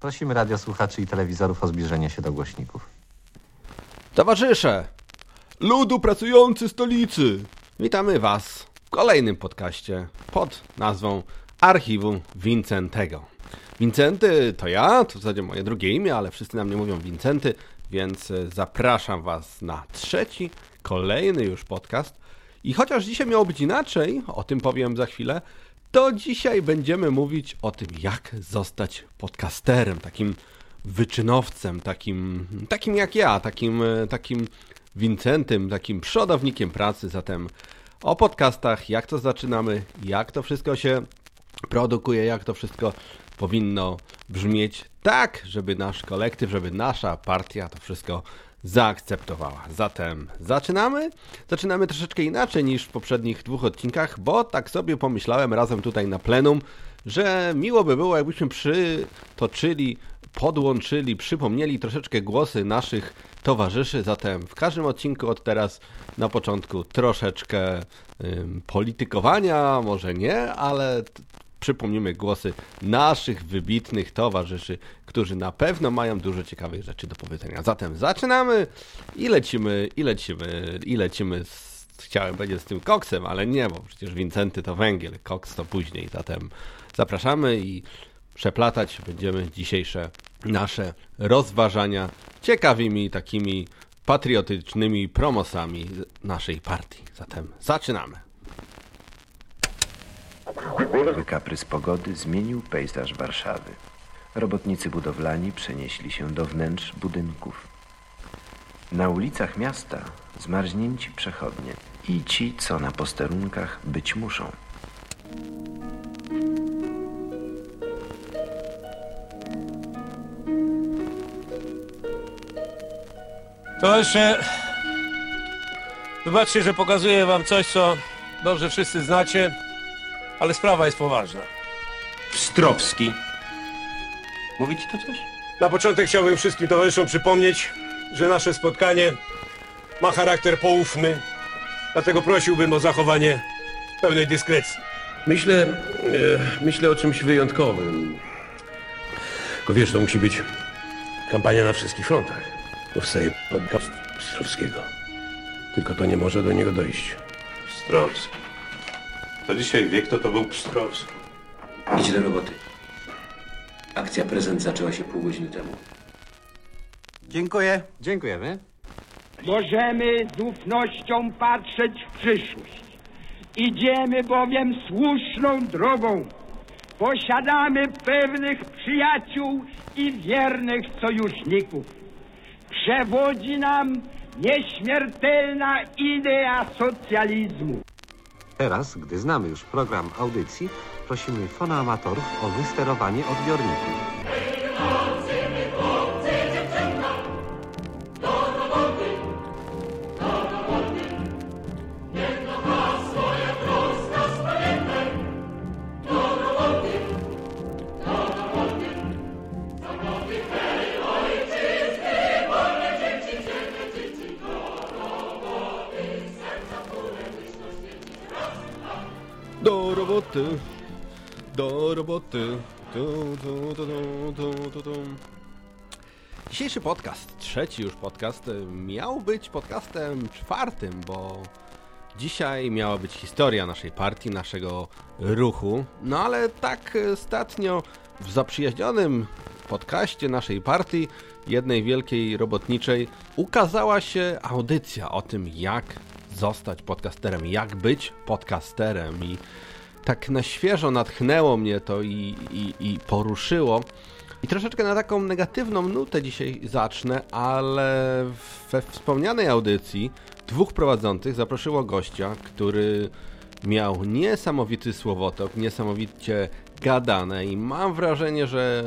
Prosimy radiosłuchaczy i telewizorów o zbliżenie się do głośników. Towarzysze! Ludu pracujący stolicy! Witamy Was w kolejnym podcaście pod nazwą Archiwum Wincentego. Wincenty to ja, to w zasadzie moje drugie imię, ale wszyscy na mnie mówią Wincenty, więc e, zapraszam Was na trzeci, kolejny już podcast. I chociaż dzisiaj miało być inaczej, o tym powiem za chwilę, to dzisiaj będziemy mówić o tym, jak zostać podcasterem, takim wyczynowcem, takim, takim jak ja, takim, takim Wincentym, takim przodownikiem pracy. Zatem o podcastach, jak to zaczynamy, jak to wszystko się produkuje, jak to wszystko powinno brzmieć tak, żeby nasz kolektyw, żeby nasza partia to wszystko zaakceptowała. Zatem zaczynamy. Zaczynamy troszeczkę inaczej niż w poprzednich dwóch odcinkach, bo tak sobie pomyślałem razem tutaj na plenum, że miło by było, jakbyśmy przytoczyli, podłączyli, przypomnieli troszeczkę głosy naszych towarzyszy. Zatem w każdym odcinku od teraz na początku troszeczkę ym, politykowania, może nie, ale przypomnimy głosy naszych wybitnych towarzyszy, którzy na pewno mają dużo ciekawych rzeczy do powiedzenia. Zatem zaczynamy i lecimy, i lecimy, i lecimy z, chciałem powiedzieć z tym koksem, ale nie, bo przecież Wincenty to węgiel, koks to później. Zatem zapraszamy i przeplatać będziemy dzisiejsze nasze rozważania ciekawymi takimi patriotycznymi promosami naszej partii. Zatem zaczynamy. Kaprys pogody zmienił pejzaż Warszawy. Robotnicy budowlani przenieśli się do wnętrz budynków. Na ulicach miasta zmarznięci przechodnie i ci, co na posterunkach być muszą. To jeszcze... Wybaczcie, że pokazuję wam coś, co dobrze wszyscy znacie, ale sprawa jest poważna. Pstrowski. Mówi ci to coś? Na początek chciałbym wszystkim towarzyszom przypomnieć, że nasze spotkanie ma charakter poufny, dlatego prosiłbym o zachowanie pełnej dyskrecji. Myślę, e, myślę o czymś wyjątkowym. Tylko wiesz, to musi być kampania na wszystkich frontach. Powstaje podcast Pstrowskiego. Tylko to nie może do niego dojść. Pstrowski. To dzisiaj wie, kto to był Pstrowski. Idź do roboty. Akcja prezent zaczęła się pół godziny temu. Dziękuję. Dziękujemy. Możemy z ufnością patrzeć w przyszłość. Idziemy bowiem słuszną drogą. Posiadamy pewnych przyjaciół i wiernych sojuszników. Przewodzi nam nieśmiertelna idea socjalizmu. Teraz, gdy znamy już program audycji, prosimy fonoamatorów o wysterowanie odbiorników. Roboty, do roboty. Tu, tu. Dzisiejszy podcast, trzeci już podcast, y, miał być podcastem czwartym, bo dzisiaj miała być historia naszej partii, naszego ruchu. No ale tak ostatnio w zaprzyjaźnionym podcaście naszej partii, jednej wielkiej robotniczej, ukazała się audycja o tym, jak zostać podcasterem, jak być podcasterem i tak na świeżo natchnęło mnie to i, i, i poruszyło. I troszeczkę na taką negatywną nutę dzisiaj zacznę, ale we wspomnianej audycji dwóch prowadzących zaprosiło gościa, który miał niesamowity słowotok, niesamowicie gadane i mam wrażenie, że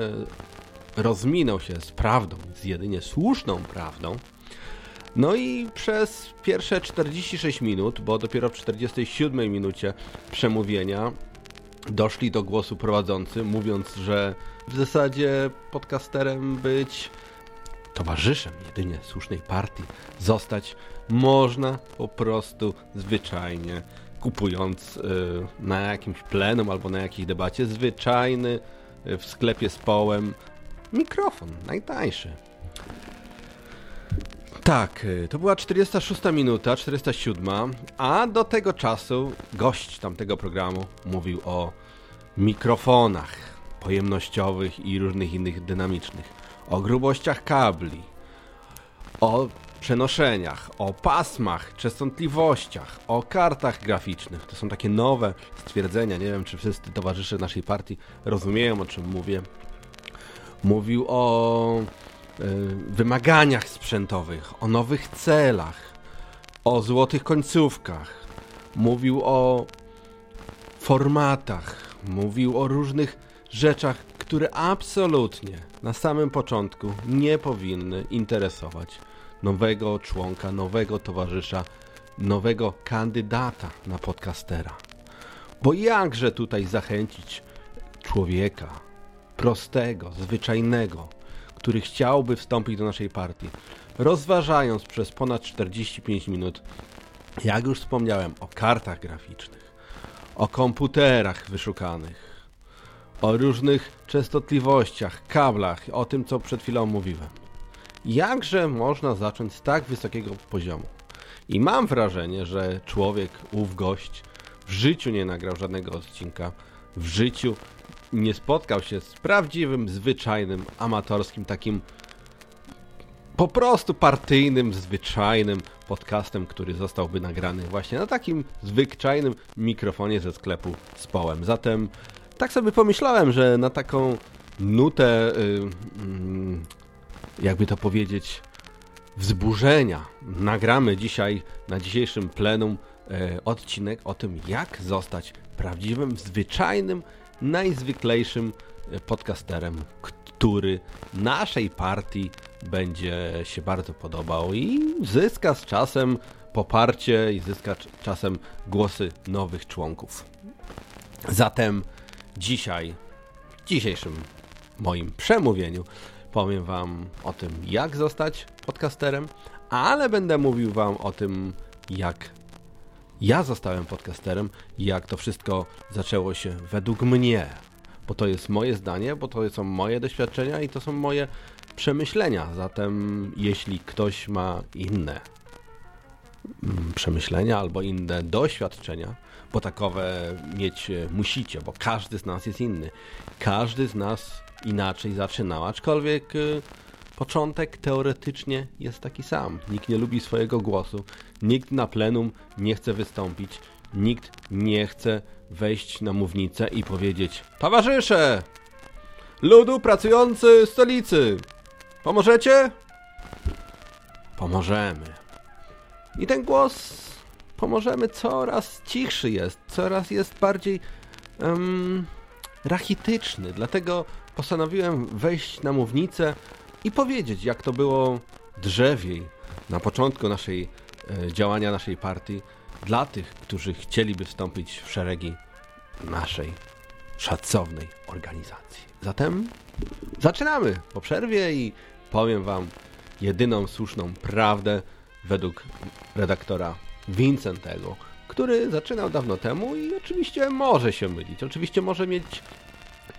rozminął się z prawdą, z jedynie słuszną prawdą. No i przez pierwsze 46 minut, bo dopiero w 47 minucie przemówienia doszli do głosu prowadzący, mówiąc, że w zasadzie podcasterem być towarzyszem jedynie słusznej partii zostać można po prostu zwyczajnie kupując y, na jakimś plenum albo na jakiejś debacie zwyczajny y, w sklepie z połem mikrofon, najtańszy. Tak, y, to była 46 minuta, 407, a do tego czasu gość tamtego programu mówił o mikrofonach pojemnościowych i różnych innych dynamicznych, o grubościach kabli, o przenoszeniach, o pasmach, częstotliwościach, o kartach graficznych. To są takie nowe stwierdzenia. Nie wiem, czy wszyscy towarzysze naszej partii rozumieją, o czym mówię. Mówił o wymaganiach sprzętowych, o nowych celach, o złotych końcówkach. Mówił o formatach, mówił o różnych rzeczach, które absolutnie na samym początku nie powinny interesować nowego członka, nowego towarzysza, nowego kandydata na podcastera. Bo jakże tutaj zachęcić człowieka prostego, zwyczajnego, który chciałby wstąpić do naszej partii, rozważając przez ponad 45 minut, jak już wspomniałem, o kartach graficznych, o komputerach wyszukanych, o różnych częstotliwościach, kablach, o tym, co przed chwilą mówiłem. Jakże można zacząć z tak wysokiego poziomu? I mam wrażenie, że człowiek, ów gość, w życiu nie nagrał żadnego odcinka, w życiu nie spotkał się z prawdziwym, zwyczajnym, amatorskim, takim po prostu partyjnym, zwyczajnym podcastem, który zostałby nagrany właśnie na takim zwyczajnym mikrofonie ze sklepu z połem. Zatem tak sobie pomyślałem, że na taką nutę, yy, yy, jakby to powiedzieć, wzburzenia nagramy dzisiaj na dzisiejszym plenum yy, odcinek o tym, jak zostać prawdziwym, zwyczajnym, najzwyklejszym podcasterem, który naszej partii będzie się bardzo podobał i zyska z czasem poparcie i zyska czasem głosy nowych członków. Zatem dzisiaj, w dzisiejszym moim przemówieniu powiem Wam o tym, jak zostać podcasterem, ale będę mówił Wam o tym, jak ja zostałem podcasterem i jak to wszystko zaczęło się według mnie. Bo to jest moje zdanie, bo to są moje doświadczenia i to są moje przemyślenia. Zatem, jeśli ktoś ma inne przemyślenia albo inne doświadczenia, bo takowe mieć musicie, bo każdy z nas jest inny. Każdy z nas inaczej zaczynał, aczkolwiek y, początek teoretycznie jest taki sam. Nikt nie lubi swojego głosu, nikt na plenum nie chce wystąpić, nikt nie chce wejść na mównicę i powiedzieć Towarzysze! Ludu pracujący stolicy! Pomożecie? Pomożemy. I ten głos pomożemy coraz cichszy jest, coraz jest bardziej um, rachityczny. Dlatego postanowiłem wejść na mównicę i powiedzieć, jak to było drzewiej na początku naszej e, działania naszej partii dla tych, którzy chcieliby wstąpić w szeregi naszej szacownej organizacji. Zatem zaczynamy po przerwie i powiem wam jedyną słuszną prawdę według redaktora Vincentego, który zaczynał dawno temu i oczywiście może się mylić, oczywiście może mieć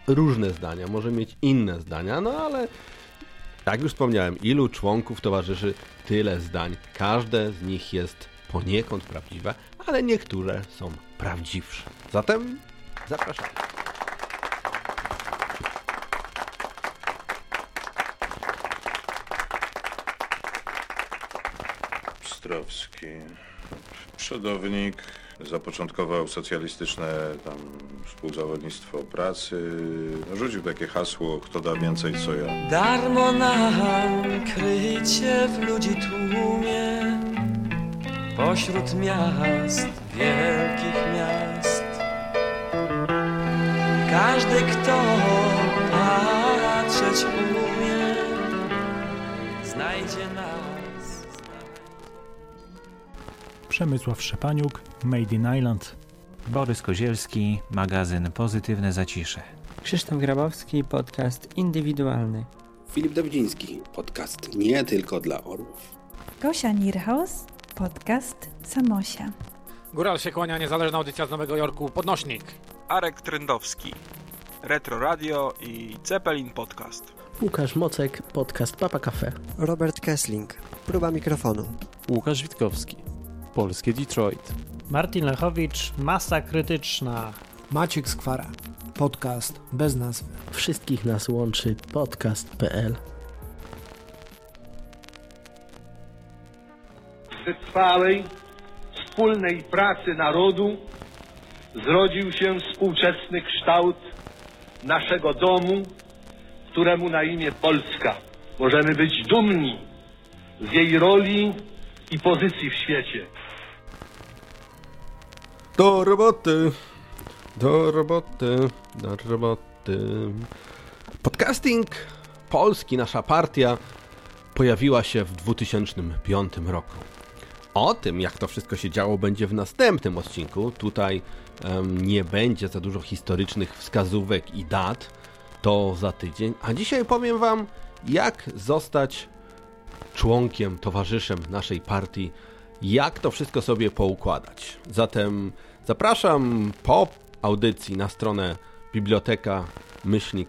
różne zdania, może mieć inne zdania, no ale jak już wspomniałem, ilu członków towarzyszy, tyle zdań. Każde z nich jest poniekąd prawdziwe, ale niektóre są prawdziwsze. Zatem zapraszam. Pstrowski, przodownik, zapoczątkował socjalistyczne tam współzawodnictwo pracy. Rzucił takie hasło, kto da więcej co ja. Darmo nam krycie w ludzi tłumie Pośród miast, wielkich Przemysław Szczepaniuk, Made in Island. Borys Kozielski, magazyn Pozytywne Zacisze. Krzysztof Grabowski, podcast indywidualny. Filip Dawidziński, podcast nie tylko dla orłów. Gosia Nierhaus, podcast Samosia. Góral się kłania, niezależna audycja z Nowego Jorku, Podnośnik. Arek Trendowski, Retro Radio i Zeppelin Podcast. Łukasz Mocek, podcast Papa Cafe. Robert Kessling, próba mikrofonu. Łukasz Witkowski, Polskie Detroit. Martin Lechowicz, Masa Krytyczna. Maciek Skwara, podcast bez nazwy. Wszystkich nas łączy podcast.pl. Z wytrwałej, wspólnej pracy narodu zrodził się współczesny kształt naszego domu, któremu na imię Polska. Możemy być dumni z jej roli i pozycji w świecie. Do roboty, do roboty, do roboty. Podcasting polski, nasza partia, pojawiła się w 2005 roku. O tym, jak to wszystko się działo, będzie w następnym odcinku. Tutaj um, nie będzie za dużo historycznych wskazówek i dat. To za tydzień. A dzisiaj powiem Wam, jak zostać członkiem, towarzyszem naszej partii, jak to wszystko sobie poukładać. Zatem zapraszam po audycji na stronę biblioteka myślnik.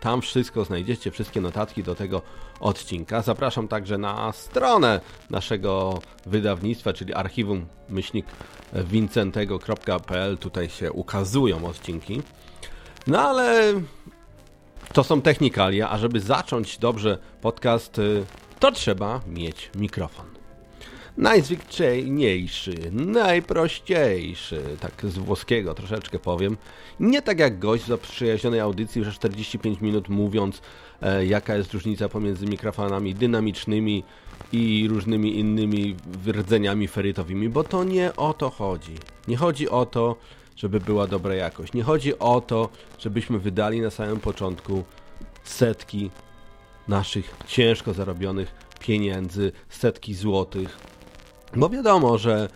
Tam wszystko znajdziecie, wszystkie notatki do tego odcinka. Zapraszam także na stronę naszego wydawnictwa, czyli archiwum myślnik. Tutaj się ukazują odcinki. No ale to są technikalia, a żeby zacząć dobrze podcast, to trzeba mieć mikrofon najzwyczajniejszy, najprościejszy, tak z włoskiego troszeczkę powiem. Nie tak jak gość w zaprzyjaźnionej audycji, że 45 minut mówiąc, e, jaka jest różnica pomiędzy mikrofonami dynamicznymi i różnymi innymi rdzeniami ferytowymi, bo to nie o to chodzi. Nie chodzi o to, żeby była dobra jakość. Nie chodzi o to, żebyśmy wydali na samym początku setki naszych ciężko zarobionych pieniędzy, setki złotych, bo wiadomo, że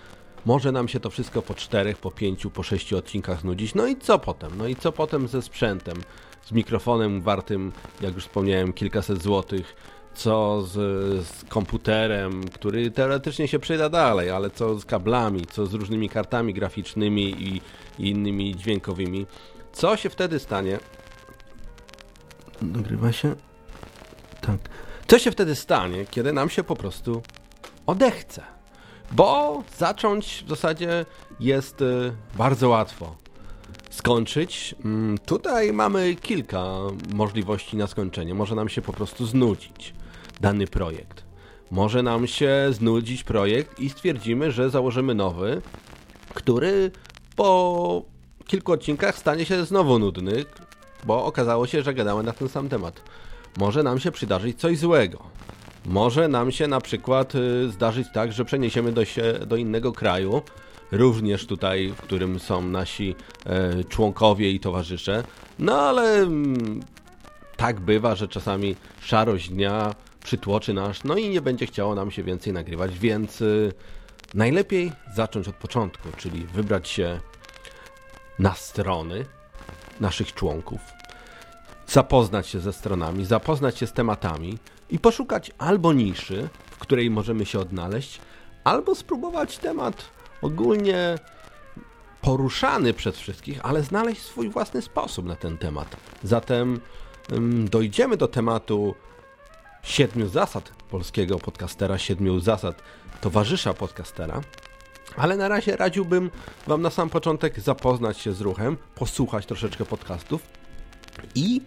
może nam się to wszystko po czterech, po pięciu, po sześciu odcinkach znudzić. No i co potem? No i co potem ze sprzętem? Z mikrofonem wartym, jak już wspomniałem, kilkaset złotych. Co z, z komputerem, który teoretycznie się przyda dalej, ale co z kablami, co z różnymi kartami graficznymi i, i innymi dźwiękowymi. Co się wtedy stanie? Nagrywa się? Tak. Co się wtedy stanie, kiedy nam się po prostu odechce? Bo zacząć w zasadzie jest y, bardzo łatwo. Skończyć, mm, tutaj mamy kilka możliwości na skończenie. Może nam się po prostu znudzić dany projekt. Może nam się znudzić projekt i stwierdzimy, że założymy nowy, który po kilku odcinkach stanie się znowu nudny, bo okazało się, że gadamy na ten sam temat. Może nam się przydarzyć coś złego. Może nam się na przykład y, zdarzyć tak, że przeniesiemy do, się, do innego kraju, również tutaj, w którym są nasi e, członkowie i towarzysze. No ale mm, tak bywa, że czasami szarość dnia przytłoczy nas, no i nie będzie chciało nam się więcej nagrywać, więc y, najlepiej zacząć od początku, czyli wybrać się na strony naszych członków, zapoznać się ze stronami, zapoznać się z tematami, i poszukać albo niszy, w której możemy się odnaleźć, albo spróbować temat ogólnie poruszany przez wszystkich, ale znaleźć swój własny sposób na ten temat. Zatem ym, dojdziemy do tematu siedmiu zasad polskiego podcastera, siedmiu zasad towarzysza podcastera, ale na razie radziłbym Wam na sam początek zapoznać się z ruchem, posłuchać troszeczkę podcastów i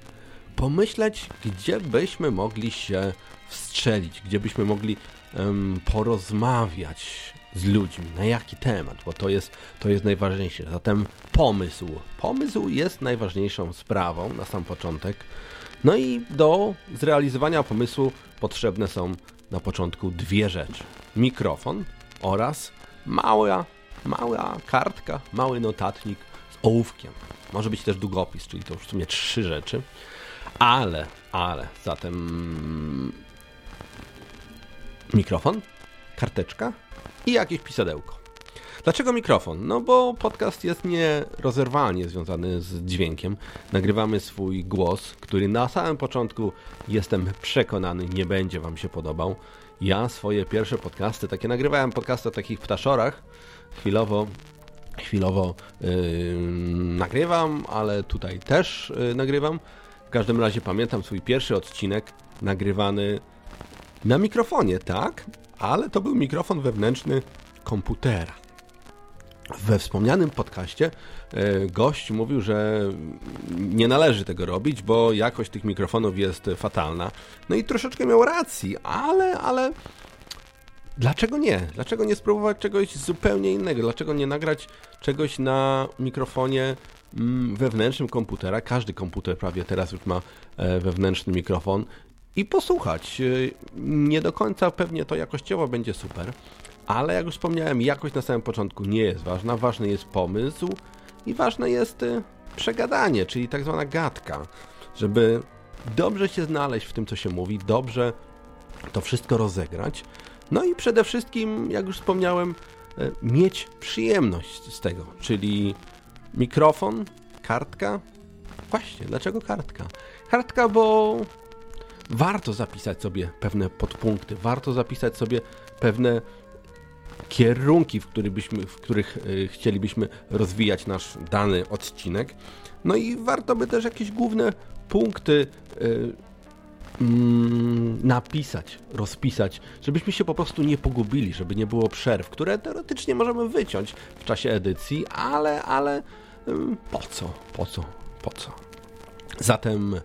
pomyśleć, gdzie byśmy mogli się wstrzelić, gdzie byśmy mogli um, porozmawiać z ludźmi, na jaki temat, bo to jest, to jest najważniejsze. Zatem pomysł. Pomysł jest najważniejszą sprawą na sam początek. No i do zrealizowania pomysłu potrzebne są na początku dwie rzeczy. Mikrofon oraz mała, mała kartka, mały notatnik z ołówkiem. Może być też długopis, czyli to już w sumie trzy rzeczy. Ale, ale, zatem mikrofon, karteczka i jakieś pisadełko. Dlaczego mikrofon? No bo podcast jest nierozerwalnie związany z dźwiękiem. Nagrywamy swój głos, który na samym początku jestem przekonany nie będzie Wam się podobał. Ja swoje pierwsze podcasty, takie nagrywałem podcasty o takich ptaszorach, chwilowo chwilowo yy, nagrywam, ale tutaj też yy, nagrywam. W każdym razie pamiętam swój pierwszy odcinek nagrywany na mikrofonie, tak? Ale to był mikrofon wewnętrzny komputera. We wspomnianym podcaście e, gość mówił, że nie należy tego robić, bo jakość tych mikrofonów jest fatalna. No i troszeczkę miał racji, ale, ale dlaczego nie? Dlaczego nie spróbować czegoś zupełnie innego? Dlaczego nie nagrać czegoś na mikrofonie wewnętrznym komputera? Każdy komputer prawie teraz już ma e, wewnętrzny mikrofon i posłuchać. E, nie do końca pewnie to jakościowo będzie super, ale jak już wspomniałem, jakość na samym początku nie jest ważna. Ważny jest pomysł i ważne jest e, przegadanie, czyli tak zwana gadka, żeby dobrze się znaleźć w tym, co się mówi, dobrze to wszystko rozegrać. No i przede wszystkim, jak już wspomniałem, mieć przyjemność z tego, czyli mikrofon, kartka. Właśnie, dlaczego kartka? Kartka, bo warto zapisać sobie pewne podpunkty, warto zapisać sobie pewne kierunki, w, których, byśmy, w których y, chcielibyśmy rozwijać nasz dany odcinek. No i warto by też jakieś główne punkty y, mm, napisać, rozpisać, żebyśmy się po prostu nie pogubili, żeby nie było przerw, które teoretycznie możemy wyciąć w czasie edycji, ale, ale po co, po co, po co. Zatem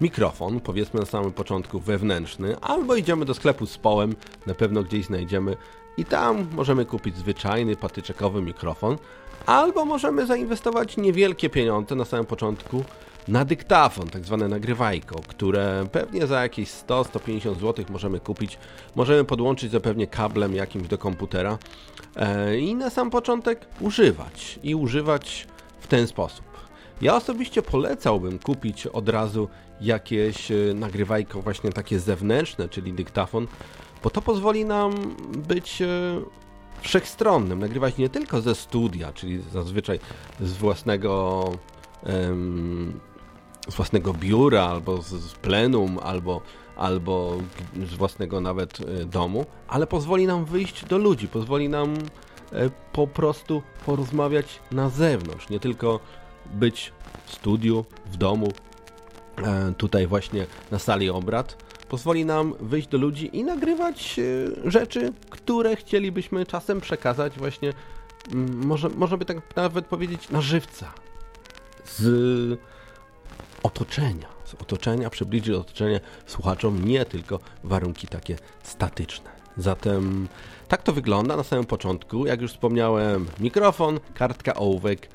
mikrofon, powiedzmy na samym początku wewnętrzny, albo idziemy do sklepu z połem, na pewno gdzieś znajdziemy i tam możemy kupić zwyczajny patyczekowy mikrofon, albo możemy zainwestować niewielkie pieniądze na samym początku na dyktafon, tak zwane nagrywajko, które pewnie za jakieś 100-150 zł możemy kupić. Możemy podłączyć zapewne kablem jakimś do komputera e, i na sam początek używać. I używać w ten sposób. Ja osobiście polecałbym kupić od razu jakieś e, nagrywajko właśnie takie zewnętrzne, czyli dyktafon, bo to pozwoli nam być e, wszechstronnym, nagrywać nie tylko ze studia, czyli zazwyczaj z własnego z własnego biura, albo z plenum, albo, albo z własnego nawet e, domu, ale pozwoli nam wyjść do ludzi, pozwoli nam po prostu porozmawiać na zewnątrz, nie tylko być w studiu, w domu, tutaj właśnie na sali obrad, pozwoli nam wyjść do ludzi i nagrywać e, rzeczy, które chcielibyśmy czasem przekazać właśnie, może, może by tak nawet powiedzieć, na żywca. Z otoczenia. Z otoczenia, przybliżyć otoczenie słuchaczom nie tylko warunki takie statyczne. Zatem tak to wygląda na samym początku. Jak już wspomniałem, mikrofon, kartka ołówek,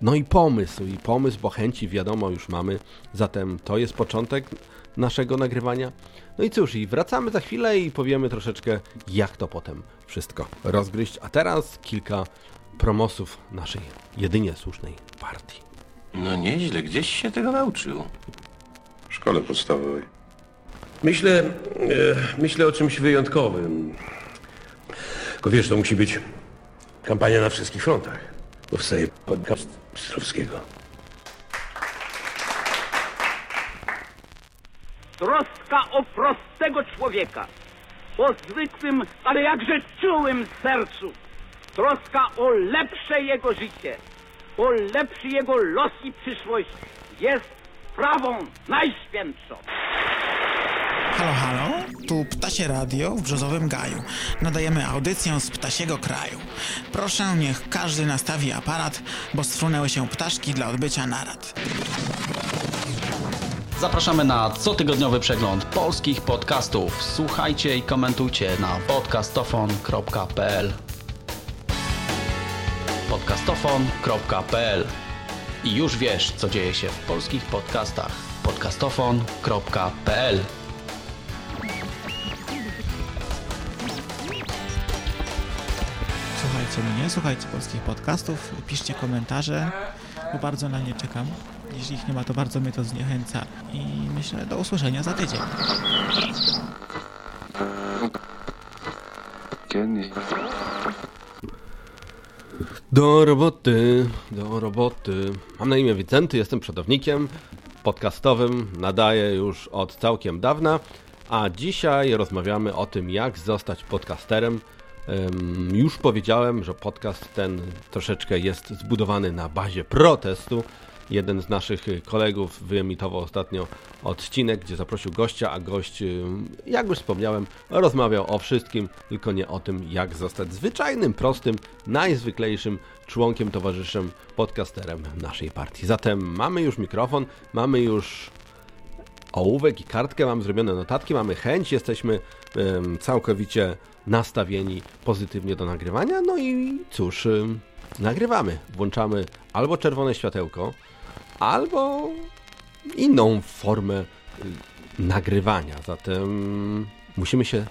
no i pomysł. I pomysł, bo chęci wiadomo już mamy. Zatem to jest początek naszego nagrywania. No i cóż, i wracamy za chwilę i powiemy troszeczkę, jak to potem wszystko rozgryźć. A teraz kilka promosów naszej jedynie słusznej partii. No nieźle, gdzieś się tego nauczył. W szkole podstawowej. Myślę, e, myślę o czymś wyjątkowym. Tylko wiesz, to musi być kampania na wszystkich frontach. Powstaje podcast Pstrowskiego. Troska o prostego człowieka, o zwykłym, ale jakże czułym sercu. Troska o lepsze jego życie, o lepszy jego los i przyszłość jest sprawą najświętszą. Halo, halo, tu Ptasie Radio w Brzozowym Gaju. Nadajemy audycję z ptasiego kraju. Proszę, niech każdy nastawi aparat, bo strunęły się ptaszki dla odbycia narad. Zapraszamy na cotygodniowy przegląd polskich podcastów. Słuchajcie i komentujcie na podcastofon.pl podcastofon.pl I już wiesz, co dzieje się w polskich podcastach. podcastofon.pl Słuchajcie polskich podcastów, piszcie komentarze, bo bardzo na nie czekam. Jeśli ich nie ma, to bardzo mnie to zniechęca. I myślę, do usłyszenia za tydzień. Do roboty, do roboty. Mam na imię Wicenty, jestem przodownikiem podcastowym, nadaję już od całkiem dawna, a dzisiaj rozmawiamy o tym, jak zostać podcasterem. Już powiedziałem, że podcast ten troszeczkę jest zbudowany na bazie protestu, jeden z naszych kolegów wyemitował ostatnio odcinek, gdzie zaprosił gościa, a gość, jak już wspomniałem, rozmawiał o wszystkim, tylko nie o tym, jak zostać zwyczajnym, prostym, najzwyklejszym członkiem, towarzyszem, podcasterem naszej partii. Zatem mamy już mikrofon, mamy już ołówek i kartkę, mamy zrobione notatki, mamy chęć, jesteśmy całkowicie nastawieni pozytywnie do nagrywania. No i cóż, ym, nagrywamy. Włączamy albo czerwone światełko, albo inną formę y, nagrywania. Zatem musimy się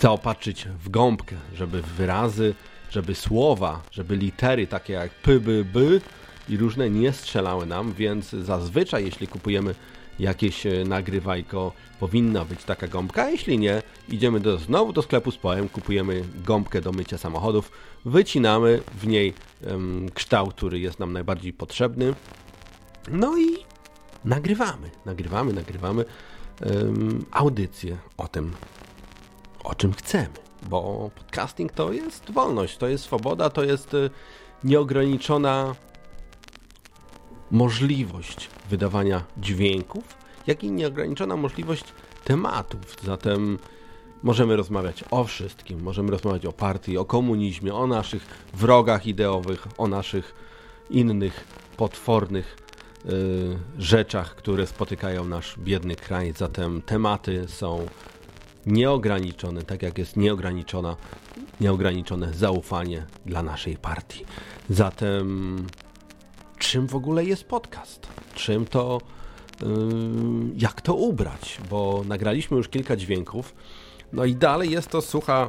zaopatrzyć w gąbkę, żeby wyrazy, żeby słowa, żeby litery takie jak p, b, b i różne nie strzelały nam, więc zazwyczaj jeśli kupujemy jakieś e, nagrywajko, powinna być taka gąbka, a jeśli nie, idziemy do, znowu do sklepu z poem, kupujemy gąbkę do mycia samochodów, wycinamy w niej um, kształt, który jest nam najbardziej potrzebny, no i nagrywamy, nagrywamy, nagrywamy um, audycję o tym, o czym chcemy, bo podcasting to jest wolność, to jest swoboda, to jest e, nieograniczona możliwość wydawania dźwięków, jak i nieograniczona możliwość tematów. Zatem możemy rozmawiać o wszystkim. Możemy rozmawiać o partii, o komunizmie, o naszych wrogach ideowych, o naszych innych potwornych y, rzeczach, które spotykają nasz biedny kraj. Zatem tematy są nieograniczone, tak jak jest nieograniczona, nieograniczone zaufanie dla naszej partii. Zatem czym w ogóle jest podcast? Czym to, yy, jak to ubrać? Bo nagraliśmy już kilka dźwięków, no i dalej jest to sucha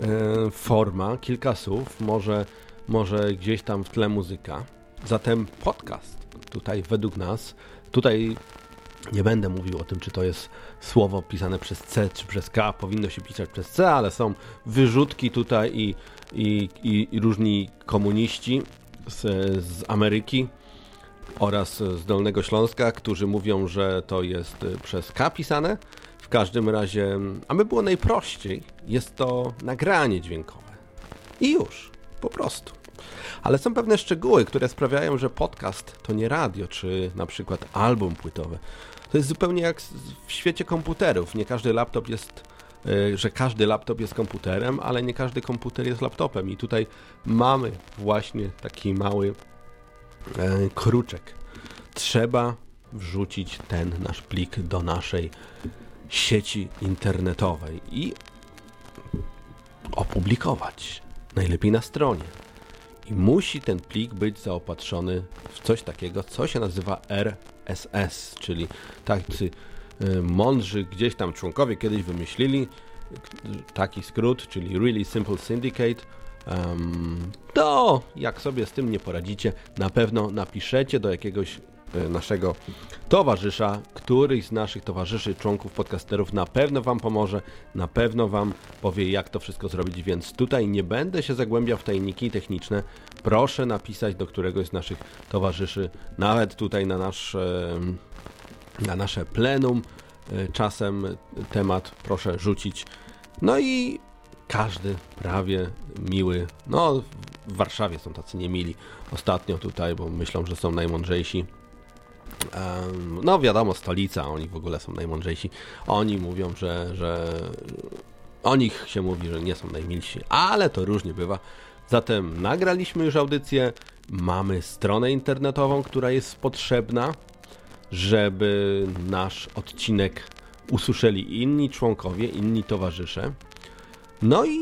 yy, forma, kilka słów, może, może gdzieś tam w tle muzyka. Zatem podcast, tutaj według nas, tutaj nie będę mówił o tym, czy to jest słowo pisane przez C czy przez K, powinno się pisać przez C, ale są wyrzutki tutaj i, i, i, i różni komuniści z, z Ameryki oraz z Dolnego Śląska, którzy mówią, że to jest przez K pisane. W każdym razie, aby było najprościej, jest to nagranie dźwiękowe. I już, po prostu. Ale są pewne szczegóły, które sprawiają, że podcast to nie radio, czy na przykład album płytowy. To jest zupełnie jak w świecie komputerów. Nie każdy laptop jest że każdy laptop jest komputerem, ale nie każdy komputer jest laptopem. I tutaj mamy właśnie taki mały e, kruczek. Trzeba wrzucić ten nasz plik do naszej sieci internetowej i opublikować. Najlepiej na stronie. I musi ten plik być zaopatrzony w coś takiego, co się nazywa RSS, czyli tacy mądrzy gdzieś tam członkowie kiedyś wymyślili taki skrót, czyli Really Simple Syndicate. To jak sobie z tym nie poradzicie, na pewno napiszecie do jakiegoś e, naszego towarzysza, któryś z naszych towarzyszy, członków podcasterów na pewno Wam pomoże, na pewno Wam powie, jak to wszystko zrobić, więc tutaj nie będę się zagłębiał w tajniki techniczne. Proszę napisać do któregoś z naszych towarzyszy, nawet tutaj na, nasz, na nasze plenum. E, czasem temat proszę rzucić. No i każdy prawie miły. No, w Warszawie są tacy niemili ostatnio tutaj, bo myślą, że są najmądrzejsi. No, wiadomo, stolica, oni w ogóle są najmądrzejsi. Oni mówią, że, że o nich się mówi, że nie są najmilsi, ale to różnie bywa. Zatem nagraliśmy już audycję, mamy stronę internetową, która jest potrzebna, żeby nasz odcinek usłyszeli inni członkowie, inni towarzysze. No i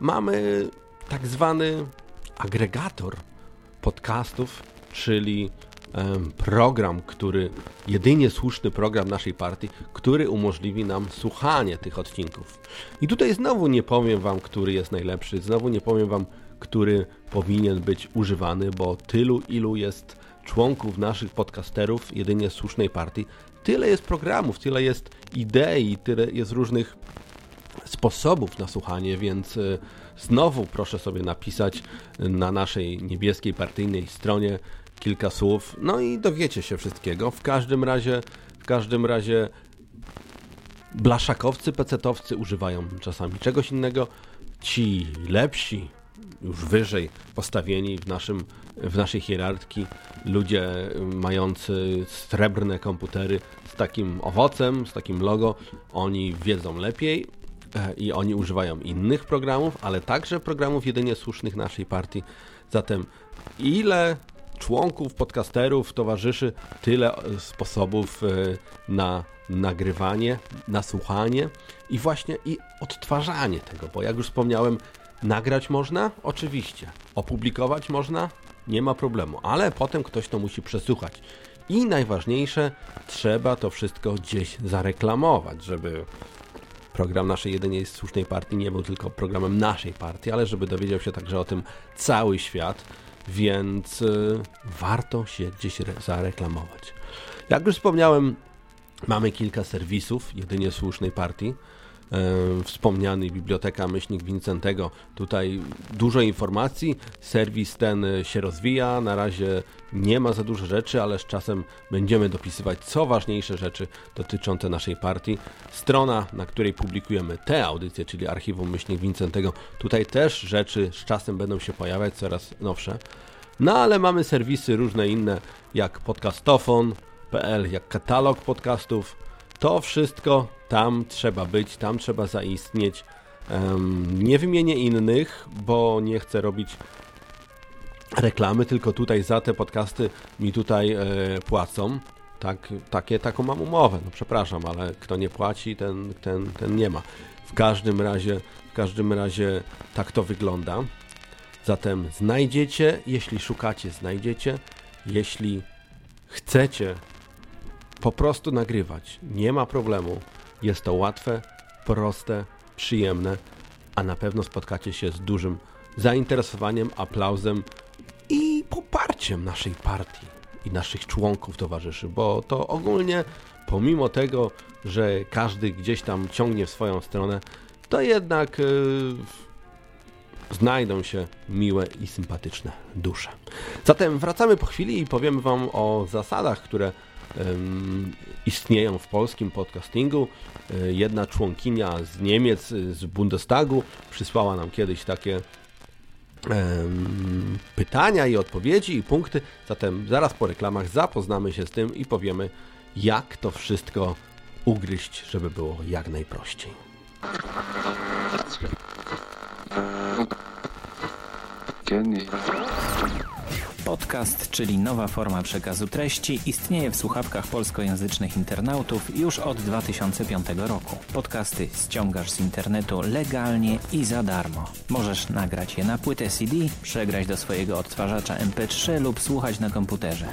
mamy tak zwany agregator podcastów, czyli program, który, jedynie słuszny program naszej partii, który umożliwi nam słuchanie tych odcinków. I tutaj znowu nie powiem Wam, który jest najlepszy, znowu nie powiem Wam, który powinien być używany, bo tylu, ilu jest członków naszych podcasterów, jedynie słusznej partii, tyle jest programów, tyle jest idei, tyle jest różnych sposobów na słuchanie, więc e, znowu proszę sobie napisać na naszej niebieskiej partyjnej stronie kilka słów, no i dowiecie się wszystkiego. W każdym razie, w każdym razie blaszakowcy, pecetowcy używają czasami czegoś innego. Ci lepsi, już wyżej postawieni w, naszym, w naszej hierarchii ludzie mający srebrne komputery z takim owocem, z takim logo, oni wiedzą lepiej e, i oni używają innych programów, ale także programów jedynie słusznych naszej partii. Zatem ile członków, podcasterów, towarzyszy, tyle sposobów e, na nagrywanie, na słuchanie i właśnie i odtwarzanie tego, bo jak już wspomniałem, nagrać można? Oczywiście. Opublikować można? Nie ma problemu, ale potem ktoś to musi przesłuchać. I najważniejsze, trzeba to wszystko gdzieś zareklamować, żeby program naszej jedynie słusznej partii nie był tylko programem naszej partii, ale żeby dowiedział się także o tym cały świat, więc y, warto się gdzieś zareklamować. Jak już wspomniałem, mamy kilka serwisów jedynie słusznej partii. E, wspomniany Biblioteka Myślnik Wincentego. Tutaj dużo informacji, serwis ten się rozwija, na razie nie ma za dużo rzeczy, ale z czasem będziemy dopisywać co ważniejsze rzeczy dotyczące naszej partii. Strona, na której publikujemy te audycje, czyli Archiwum Myślnik Wincentego, tutaj też rzeczy z czasem będą się pojawiać, coraz nowsze. No ale mamy serwisy różne inne, jak podcastofon.pl, jak katalog podcastów. To wszystko tam trzeba być, tam trzeba zaistnieć. Nie wymienię innych, bo nie chcę robić reklamy, tylko tutaj za te podcasty mi tutaj e, płacą. Tak, takie, taką mam umowę, no przepraszam, ale kto nie płaci, ten, ten, ten nie ma. W każdym razie, w każdym razie tak to wygląda. Zatem znajdziecie, jeśli szukacie, znajdziecie. Jeśli chcecie po prostu nagrywać, nie ma problemu. Jest to łatwe, proste, przyjemne, a na pewno spotkacie się z dużym zainteresowaniem, aplauzem i poparciem naszej partii i naszych członków towarzyszy, bo to ogólnie, pomimo tego, że każdy gdzieś tam ciągnie w swoją stronę, to jednak yy, znajdą się miłe i sympatyczne dusze. Zatem wracamy po chwili i powiemy Wam o zasadach, które istnieją w polskim podcastingu. E, jedna członkinia z Niemiec, z Bundestagu, przysłała nam kiedyś takie pytania i odpowiedzi i punkty. Zatem zaraz po reklamach zapoznamy się z tym i powiemy, jak to wszystko ugryźć, żeby było jak najprościej. Podcast, czyli nowa forma przekazu treści, istnieje w słuchawkach polskojęzycznych internautów już od 2005 roku. Podcasty ściągasz z internetu legalnie i za darmo. Możesz nagrać je na płytę CD, przegrać do swojego odtwarzacza MP3 lub słuchać na komputerze.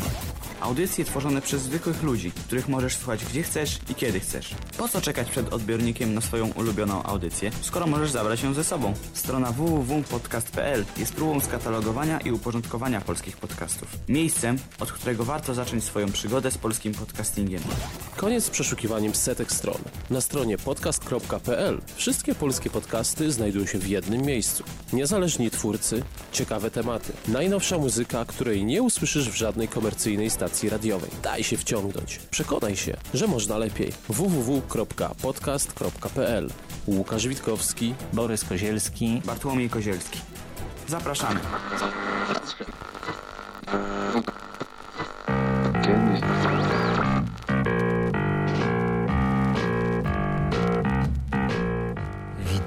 Audycje tworzone przez zwykłych ludzi, których możesz słuchać gdzie chcesz i kiedy chcesz. Po co czekać przed odbiornikiem na swoją ulubioną audycję, skoro możesz zabrać ją ze sobą? Strona www.podcast.pl jest próbą skatalogowania i uporządkowania polskich podcastów. Miejscem, od którego warto zacząć swoją przygodę z polskim podcastingiem. Koniec z przeszukiwaniem setek stron. Na stronie podcast.pl wszystkie polskie podcasty znajdują się w jednym miejscu. Niezależni twórcy, ciekawe tematy, najnowsza muzyka, której nie usłyszysz w żadnej komercyjnej stacji stacji radiowej. Daj się wciągnąć. Przekonaj się, że można lepiej. www.podcast.pl Łukasz Witkowski, Borys Kozielski, Bartłomiej Kozielski. Zapraszamy.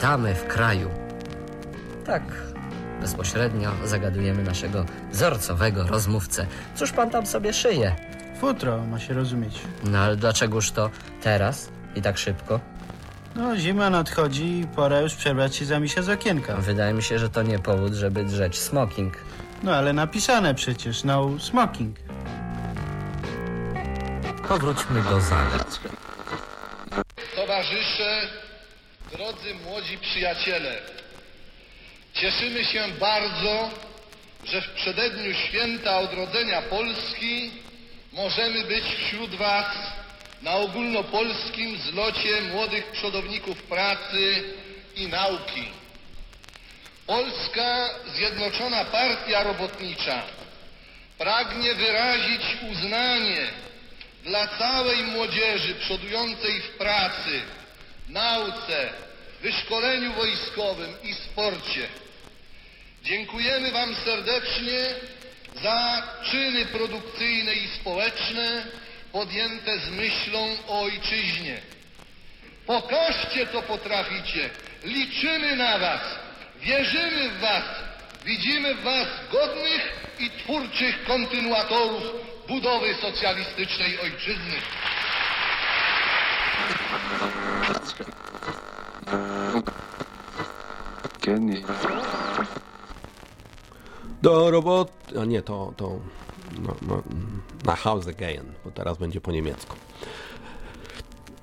Witamy w kraju. Tak, bezpośrednio zagadujemy naszego wzorcowego rozmówcę. Cóż pan tam sobie szyje? Futro, ma się rozumieć. No ale dlaczegoż to teraz i tak szybko? No, zima nadchodzi i pora już przebrać się za misia z okienka. Wydaje mi się, że to nie powód, żeby drzeć smoking. No ale napisane przecież, no smoking. Powróćmy do zadań. Towarzysze, drodzy młodzi przyjaciele, Cieszymy się bardzo, że w przededniu święta odrodzenia Polski możemy być wśród Was na ogólnopolskim zlocie młodych przodowników pracy i nauki. Polska Zjednoczona Partia Robotnicza pragnie wyrazić uznanie dla całej młodzieży przodującej w pracy, nauce, wyszkoleniu wojskowym i sporcie. Dziękujemy Wam serdecznie za czyny produkcyjne i społeczne podjęte z myślą o ojczyźnie. Pokażcie to potraficie. Liczymy na Was. Wierzymy w Was. Widzimy w Was godnych i twórczych kontynuatorów budowy socjalistycznej ojczyzny. Do roboty... A nie, to... to no, no, na Hause gehen, bo teraz będzie po niemiecku.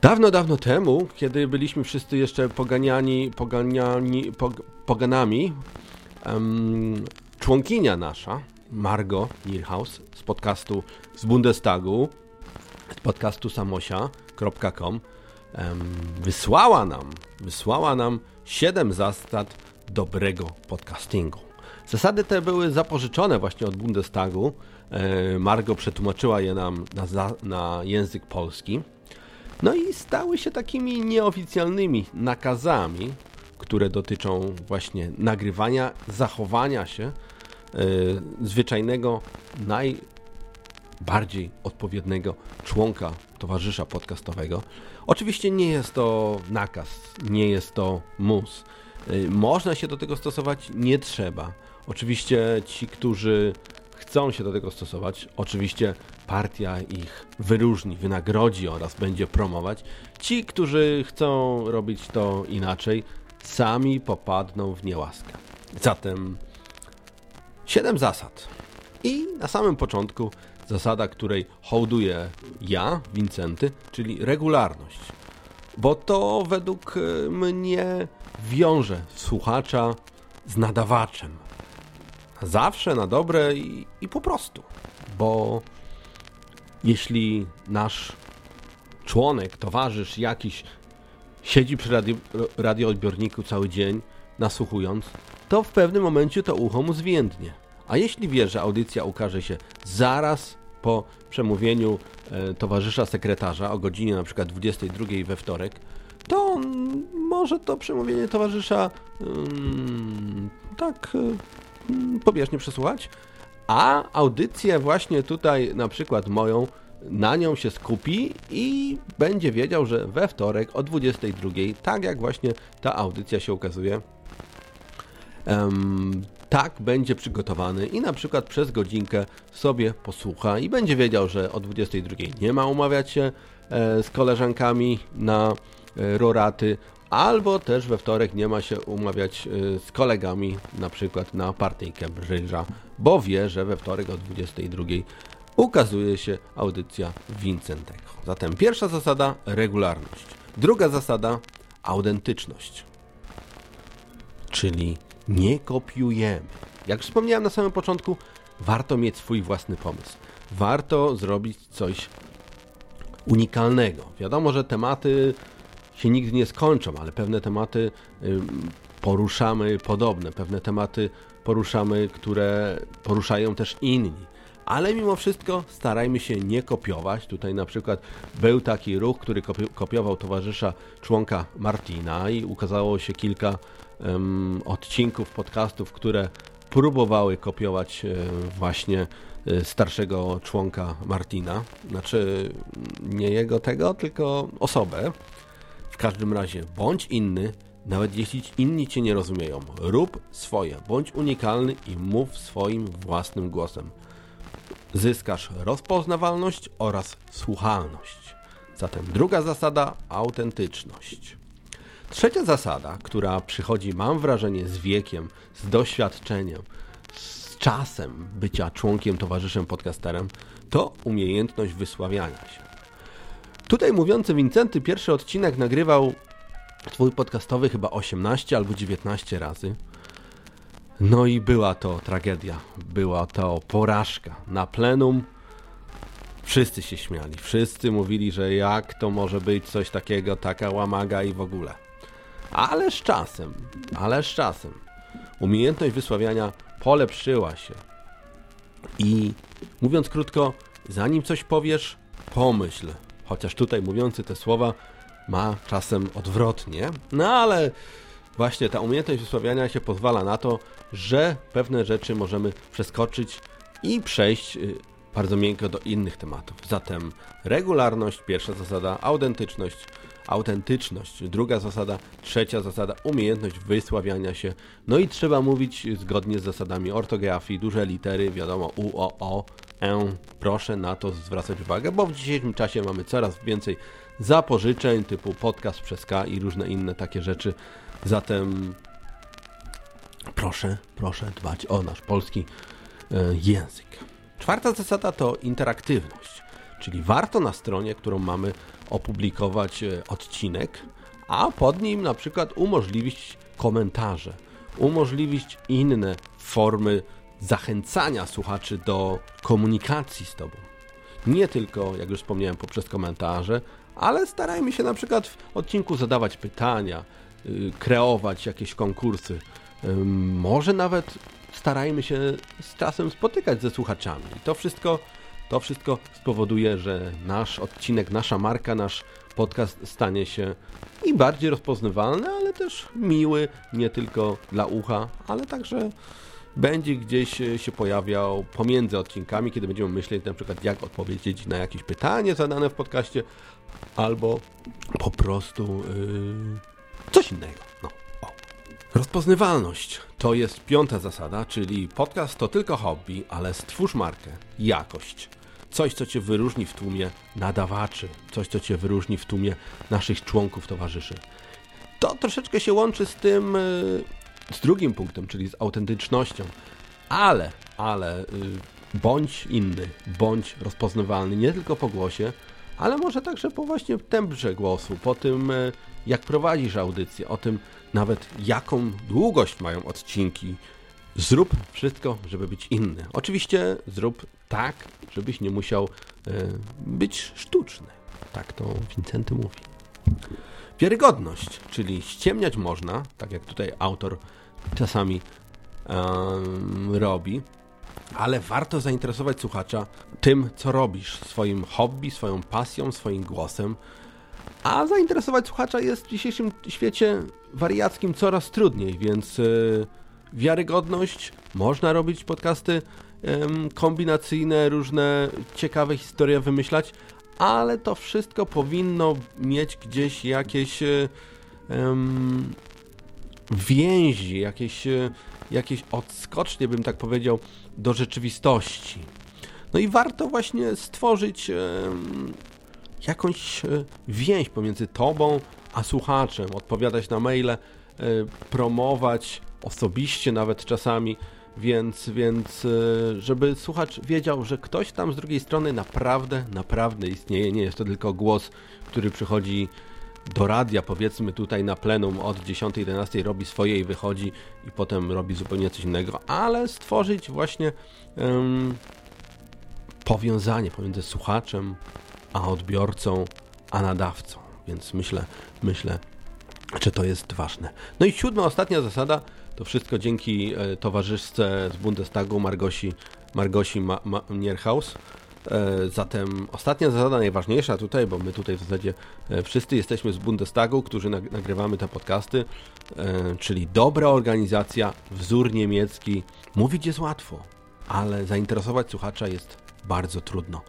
Dawno, dawno temu, kiedy byliśmy wszyscy jeszcze poganiani, poganiani, pog, poganami, um, członkinia nasza, Margo Nierhaus z podcastu z Bundestagu, z podcastu samosia.com um, wysłała nam, wysłała nam 7 zasad dobrego podcastingu. Zasady te były zapożyczone właśnie od Bundestagu. E, Margo przetłumaczyła je nam na, na język polski. No i stały się takimi nieoficjalnymi nakazami, które dotyczą właśnie nagrywania, zachowania się yy, zwyczajnego, najbardziej odpowiedniego członka towarzysza podcastowego. Oczywiście nie jest to nakaz, nie jest to mus. Yy, można się do tego stosować, nie trzeba. Oczywiście ci, którzy chcą się do tego stosować, oczywiście partia ich wyróżni, wynagrodzi oraz będzie promować. Ci, którzy chcą robić to inaczej, sami popadną w niełaskę. Zatem siedem zasad. I na samym początku zasada, której hołduję ja, Wincenty, czyli regularność. Bo to według mnie wiąże słuchacza z nadawaczem. Zawsze na dobre i, i po prostu. Bo jeśli nasz członek, towarzysz jakiś siedzi przy radio, radioodbiorniku cały dzień, nasłuchując, to w pewnym momencie to ucho mu zwiędnie. A jeśli wie, że audycja ukaże się zaraz po przemówieniu e, towarzysza sekretarza o godzinie na przykład 22 we wtorek, to może to przemówienie towarzysza tak y, pobieżnie przesłuchać, a audycję właśnie tutaj, na przykład moją, na nią się skupi i będzie wiedział, że we wtorek o 22, tak jak właśnie ta audycja się ukazuje, um, tak będzie przygotowany i na przykład przez godzinkę sobie posłucha i będzie wiedział, że o 22 nie ma umawiać się e, z koleżankami na e, roraty, albo też we wtorek nie ma się umawiać y, z kolegami, na przykład na partyjkę Brzyża, bo wie, że we wtorek o 22 ukazuje się audycja Vincentego. Zatem pierwsza zasada regularność. Druga zasada autentyczność. Czyli nie kopiujemy. Jak wspomniałem na samym początku, warto mieć swój własny pomysł. Warto zrobić coś unikalnego. Wiadomo, że tematy się nigdy nie skończą, ale pewne tematy poruszamy podobne, pewne tematy poruszamy, które poruszają też inni. Ale mimo wszystko starajmy się nie kopiować. Tutaj na przykład był taki ruch, który kopiował towarzysza członka Martina i ukazało się kilka um, odcinków podcastów, które próbowały kopiować e, właśnie e, starszego członka Martina. Znaczy nie jego tego, tylko osobę każdym razie bądź inny, nawet jeśli inni cię nie rozumieją. Rób swoje, bądź unikalny i mów swoim własnym głosem. Zyskasz rozpoznawalność oraz słuchalność. Zatem druga zasada autentyczność. Trzecia zasada, która przychodzi, mam wrażenie, z wiekiem, z doświadczeniem, z czasem bycia członkiem, towarzyszem, podcasterem, to umiejętność wysławiania się. Tutaj mówiący Wincenty pierwszy odcinek nagrywał swój podcastowy chyba 18 albo 19 razy. No i była to tragedia, była to porażka. Na plenum wszyscy się śmiali, wszyscy mówili, że jak to może być coś takiego, taka łamaga i w ogóle. Ale z czasem, ale z czasem umiejętność wysławiania polepszyła się. I mówiąc krótko, zanim coś powiesz, pomyśl, chociaż tutaj mówiący te słowa ma czasem odwrotnie, no ale właśnie ta umiejętność wysławiania się pozwala na to, że pewne rzeczy możemy przeskoczyć i przejść y, bardzo miękko do innych tematów. Zatem regularność, pierwsza zasada, autentyczność, autentyczność, druga zasada, trzecia zasada, umiejętność wysławiania się. No i trzeba mówić zgodnie z zasadami ortografii, duże litery, wiadomo, u, o, o, e. Proszę na to zwracać uwagę, bo w dzisiejszym czasie mamy coraz więcej zapożyczeń typu podcast przez K i różne inne takie rzeczy. Zatem proszę, proszę dbać o nasz polski e, język. Czwarta zasada to interaktywność, czyli warto na stronie, którą mamy opublikować e, odcinek, a pod nim na przykład umożliwić komentarze, umożliwić inne formy zachęcania słuchaczy do komunikacji z Tobą. Nie tylko, jak już wspomniałem, poprzez komentarze, ale starajmy się na przykład w odcinku zadawać pytania, yy, kreować jakieś konkursy. Może nawet starajmy się z czasem spotykać ze słuchaczami. To wszystko, to wszystko spowoduje, że nasz odcinek, nasza marka, nasz podcast stanie się i bardziej rozpoznawalny, ale też miły, nie tylko dla ucha, ale także będzie gdzieś się pojawiał pomiędzy odcinkami, kiedy będziemy myśleć na przykład jak odpowiedzieć na jakieś pytanie zadane w podcaście, albo po prostu yy, coś innego. No. Rozpoznawalność to jest piąta zasada, czyli podcast to tylko hobby, ale stwórz markę, jakość. Coś, co cię wyróżni w tłumie nadawaczy, coś, co cię wyróżni w tłumie naszych członków, towarzyszy. To troszeczkę się łączy z tym, yy, z drugim punktem, czyli z autentycznością. Ale, ale, yy, bądź inny, bądź rozpoznawalny nie tylko po głosie, ale może także po właśnie tembrze głosu, po tym e, jak prowadzisz audycję, o tym nawet jaką długość mają odcinki. Zrób wszystko, żeby być inny. Oczywiście zrób tak, żebyś nie musiał e, być sztuczny. Tak to Wincenty mówi. Wiarygodność, czyli ściemniać można, tak jak tutaj autor czasami um, robi, ale warto zainteresować słuchacza tym, co robisz, swoim hobby, swoją pasją, swoim głosem. A zainteresować słuchacza jest w dzisiejszym świecie wariackim coraz trudniej, więc yy, wiarygodność, można robić podcasty kombinacyjne, różne ciekawe historie wymyślać, ale to wszystko powinno mieć gdzieś jakieś yy, więzi, jakieś, jakieś odskocznie, bym tak powiedział, do rzeczywistości. No i warto właśnie stworzyć jakąś e, więź pomiędzy tobą a słuchaczem, odpowiadać na maile, e, promować osobiście nawet czasami, więc, więc e, żeby słuchacz wiedział, że ktoś tam z drugiej strony naprawdę, naprawdę istnieje. Nie jest to tylko głos, który przychodzi do radia, powiedzmy tutaj na plenum od 10-11 robi swoje i wychodzi i potem robi zupełnie coś innego, ale stworzyć właśnie um, powiązanie pomiędzy słuchaczem a odbiorcą, a nadawcą. Więc myślę, myślę, że to jest ważne. No i siódma, ostatnia zasada, to wszystko dzięki e, towarzyszce z Bundestagu Margosi, Margosi Ma, Ma, Nierhaus. E, zatem ostatnia zasada, najważniejsza tutaj, bo my tutaj w zasadzie e, wszyscy jesteśmy z Bundestagu, którzy nagrywamy te podcasty, czyli dobra organizacja, wzór niemiecki. Mówić jest łatwo, ale zainteresować słuchacza jest bardzo trudno.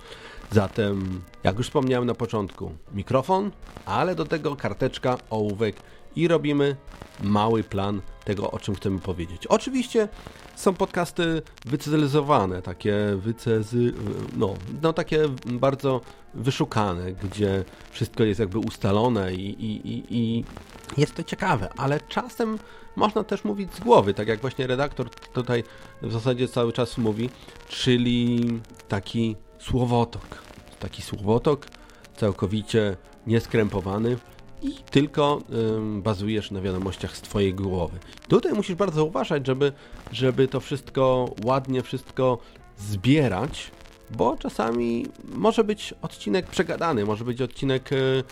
Zatem, jak już wspomniałem na początku, mikrofon, ale do tego karteczka, ołówek i robimy mały plan tego, o czym chcemy powiedzieć. Oczywiście są podcasty wycelizowane, takie wycezy, no, no takie bardzo wyszukane, gdzie wszystko jest jakby ustalone i, i, i, i jest to ciekawe, ale czasem można też mówić z głowy, tak jak właśnie redaktor tutaj w zasadzie cały czas mówi, czyli taki słowotok. Taki słowotok całkowicie nieskrępowany, i tylko ym, bazujesz na wiadomościach z Twojej głowy. Tutaj musisz bardzo uważać, żeby, żeby to wszystko ładnie, wszystko zbierać, bo czasami może być odcinek przegadany, może być odcinek y,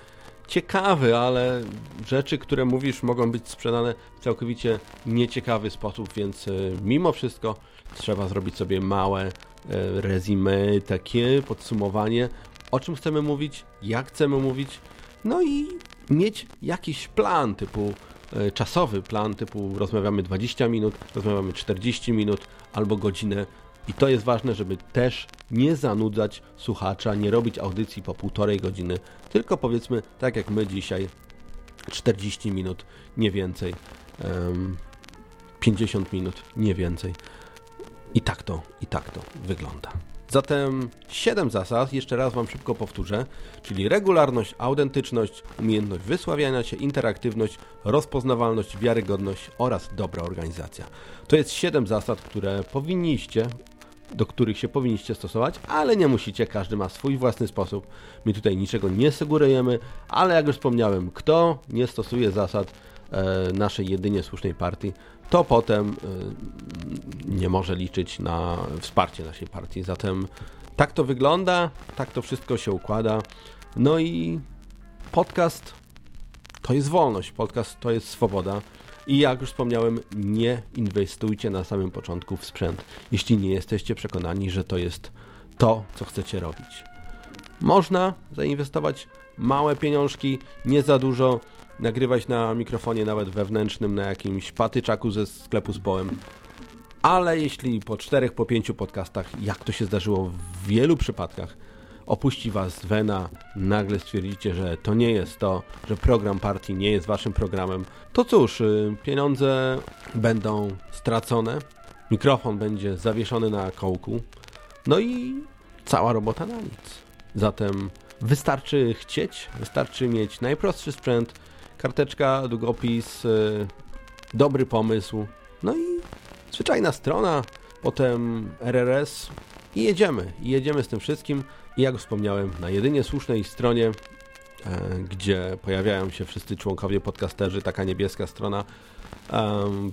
ciekawy, ale rzeczy, które mówisz, mogą być sprzedane w całkowicie nieciekawy sposób, więc y, mimo wszystko trzeba zrobić sobie małe resume, takie podsumowanie, o czym chcemy mówić, jak chcemy mówić, no i mieć jakiś plan typu e, czasowy plan typu rozmawiamy 20 minut, rozmawiamy 40 minut albo godzinę i to jest ważne, żeby też nie zanudzać słuchacza, nie robić audycji po półtorej godziny, tylko powiedzmy tak jak my dzisiaj 40 minut, nie więcej. 50 minut, nie więcej. I tak to, i tak to wygląda. Zatem 7 zasad, jeszcze raz Wam szybko powtórzę, czyli regularność, autentyczność, umiejętność wysławiania się, interaktywność, rozpoznawalność, wiarygodność oraz dobra organizacja. To jest 7 zasad, które powinniście, do których się powinniście stosować, ale nie musicie, każdy ma swój własny sposób. My tutaj niczego nie sugerujemy, ale jak już wspomniałem, kto nie stosuje zasad e, naszej jedynie słusznej partii, to potem y, nie może liczyć na wsparcie naszej partii. Zatem tak to wygląda, tak to wszystko się układa. No i podcast to jest wolność, podcast to jest swoboda. I jak już wspomniałem, nie inwestujcie na samym początku w sprzęt, jeśli nie jesteście przekonani, że to jest to, co chcecie robić. Można zainwestować małe pieniążki, nie za dużo, nagrywać na mikrofonie nawet wewnętrznym, na jakimś patyczaku ze sklepu z bołem. Ale jeśli po czterech, po pięciu podcastach, jak to się zdarzyło w wielu przypadkach, opuści was wena, nagle stwierdzicie, że to nie jest to, że program partii nie jest waszym programem, to cóż, y, pieniądze będą stracone, mikrofon będzie zawieszony na kołku, no i cała robota na nic. Zatem wystarczy chcieć, wystarczy mieć najprostszy sprzęt, karteczka, długopis, y, dobry pomysł, no i zwyczajna strona, potem RRS i jedziemy. I jedziemy z tym wszystkim. I jak wspomniałem, na jedynie słusznej stronie, e, gdzie pojawiają się wszyscy członkowie podcasterzy, taka niebieska strona,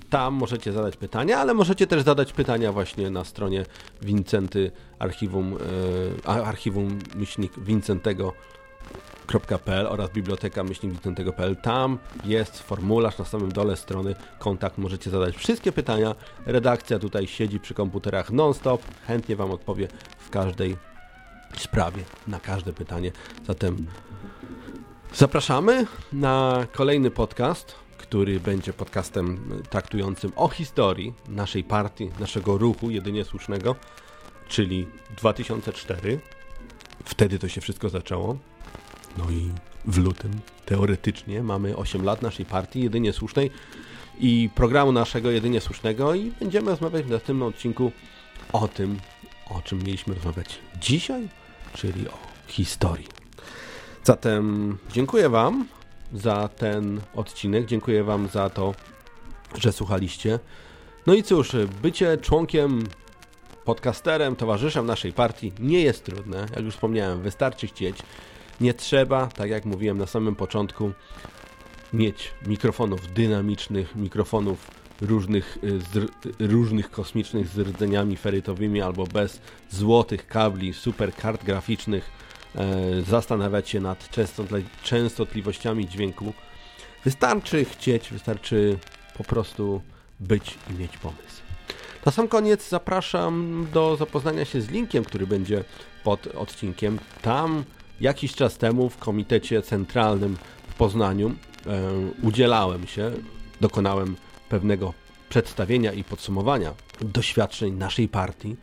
tam możecie zadać pytania, ale możecie też zadać pytania właśnie na stronie Wincenty archiwum, e, archiwum myślnik Wincentego oraz biblioteka myślniklicentego.pl. Tam jest formularz na samym dole strony kontakt. Możecie zadać wszystkie pytania. Redakcja tutaj siedzi przy komputerach non-stop. Chętnie Wam odpowie w każdej sprawie, na każde pytanie. Zatem zapraszamy na kolejny podcast, który będzie podcastem traktującym o historii naszej partii, naszego ruchu jedynie słusznego, czyli 2004. Wtedy to się wszystko zaczęło. No i w lutym teoretycznie mamy 8 lat naszej partii, jedynie słusznej i programu naszego jedynie słusznego i będziemy rozmawiać w następnym odcinku o tym, o czym mieliśmy rozmawiać dzisiaj, czyli o historii. Zatem dziękuję Wam za ten odcinek, dziękuję Wam za to, że słuchaliście. No i cóż, bycie członkiem, podcasterem, towarzyszem naszej partii nie jest trudne. Jak już wspomniałem, wystarczy chcieć. Nie trzeba, tak jak mówiłem na samym początku, mieć mikrofonów dynamicznych, mikrofonów różnych, y, z, różnych kosmicznych z rdzeniami ferytowymi albo bez złotych kabli, super kart graficznych, e, zastanawiać się nad częstotliwościami dźwięku. Wystarczy chcieć, wystarczy po prostu być i mieć pomysł. Na sam koniec zapraszam do zapoznania się z linkiem, który będzie pod odcinkiem. Tam Jakiś czas temu w Komitecie Centralnym w Poznaniu e, udzielałem się, dokonałem pewnego przedstawienia i podsumowania doświadczeń naszej partii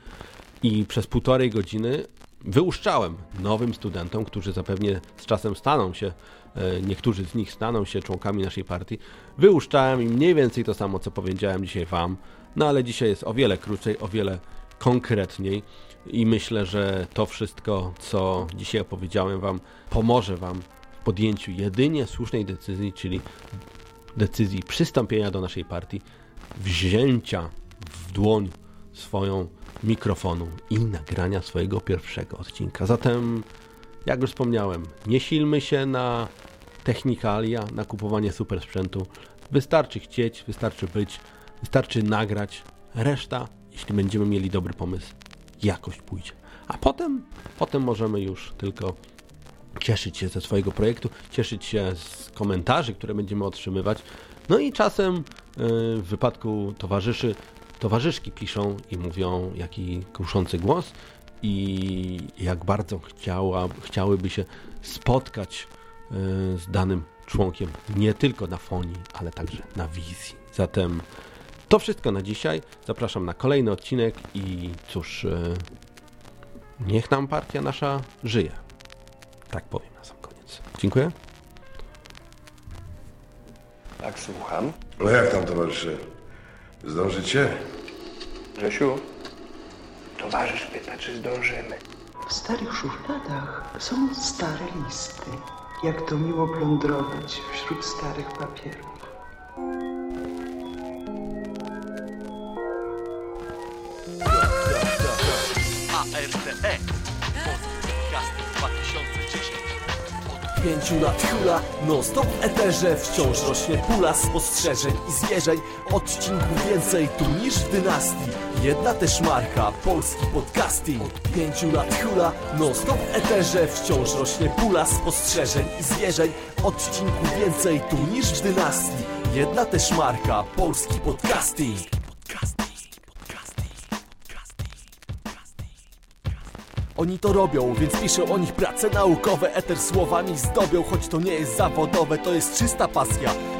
i przez półtorej godziny wyłuszczałem nowym studentom, którzy zapewne z czasem staną się, e, niektórzy z nich staną się członkami naszej partii, wyłuszczałem im mniej więcej to samo, co powiedziałem dzisiaj Wam, no ale dzisiaj jest o wiele krócej, o wiele konkretniej i myślę, że to wszystko, co dzisiaj opowiedziałem Wam, pomoże Wam w podjęciu jedynie słusznej decyzji, czyli decyzji przystąpienia do naszej partii, wzięcia w dłoń swoją mikrofonu i nagrania swojego pierwszego odcinka. Zatem, jak już wspomniałem, nie silmy się na technikalia, na kupowanie super sprzętu. Wystarczy chcieć, wystarczy być, wystarczy nagrać. Reszta, jeśli będziemy mieli dobry pomysł, jakoś pójdzie. A potem, potem możemy już tylko cieszyć się ze swojego projektu, cieszyć się z komentarzy, które będziemy otrzymywać. No i czasem y, w wypadku towarzyszy, towarzyszki piszą i mówią, jaki kuszący głos i jak bardzo chciała, chciałyby się spotkać y, z danym członkiem nie tylko na fonii, ale także na wizji. Zatem to wszystko na dzisiaj. Zapraszam na kolejny odcinek i cóż, e, niech nam partia nasza żyje. Tak powiem na sam koniec. Dziękuję. Tak, słucham. No jak tam, towarzysze? Zdążycie? Grzesiu, towarzysz pyta, czy zdążymy. W starych szufladach są stare listy. Jak to miło plądrować wśród starych papierów. ARTE Podcast 2010 pięciu lat hula Non-stop w eterze. Wciąż rośnie pula spostrzeżeń i zwierzeń. Odcinków więcej tu niż w dynastii. Jedna też marka, polski podcasting. Od pięciu lat hula Non-stop w eterze. Wciąż rośnie pula spostrzeżeń i zwierzeń. Odcinków więcej tu niż w dynastii. Jedna też marka, polski podcasting Oni to robią, więc piszę o nich prace naukowe. Eter słowami zdobią, choć to nie jest zawodowe To jest czysta pasja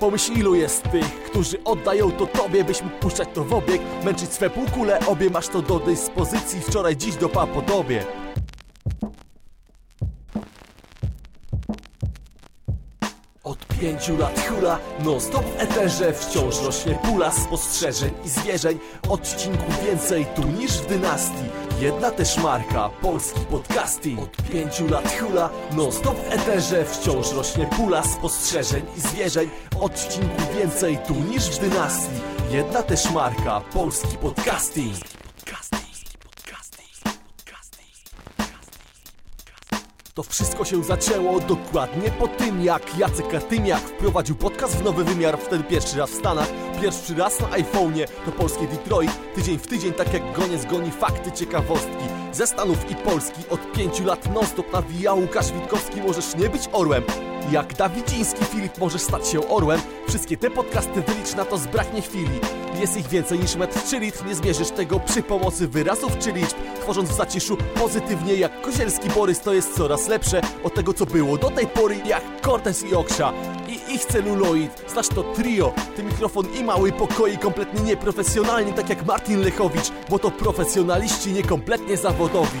Pomyśl ilu jest tych, którzy oddają to tobie Byś mógł puszczać to w obieg Męczyć swe półkule obie Masz to do dyspozycji Wczoraj, dziś do podobie Od pięciu lat hula, non-stop w eterze Wciąż rośnie pula spostrzeżeń i zwierzeń. Odcinków więcej tu niż w dynastii Jedna też marka, polski podcasting. Od pięciu lat hula, non-stop w eterze. Wciąż rośnie pula spostrzeżeń i zwierzeń. Odcinków więcej tu niż w dynastii. Jedna też marka, polski podcasting. To wszystko się zaczęło dokładnie po tym, jak Jacek Katymiak wprowadził podcast w nowy wymiar, wtedy pierwszy raz w Stanach, pierwszy raz na iPhone'ie, to polskie Detroit, tydzień w tydzień, tak jak goniec goni fakty, ciekawostki, ze Stanów i Polski, od pięciu lat non-stop nawija Łukasz Witkowski, możesz nie być orłem, jak Dawidziński Filip możesz stać się orłem. Wszystkie te podcasty wylicz na to zbraknie chwili. Jest ich więcej niż metr czy litr. Nie zmierzysz tego przy pomocy wyrazów czy liczb. Tworząc w zaciszu pozytywnie jak Kozielski Borys To jest coraz lepsze. Od tego co było do tej pory Jak Cortez i Oksza. I ich celuloid Znasz to trio, ty mikrofon i mały pokoi Kompletnie nieprofesjonalnie tak jak Martin Lechowicz Bo to profesjonaliści niekompletnie zawodowi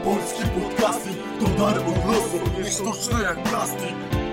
polski podcasting To dar od losu, nie sztuczny jak plastik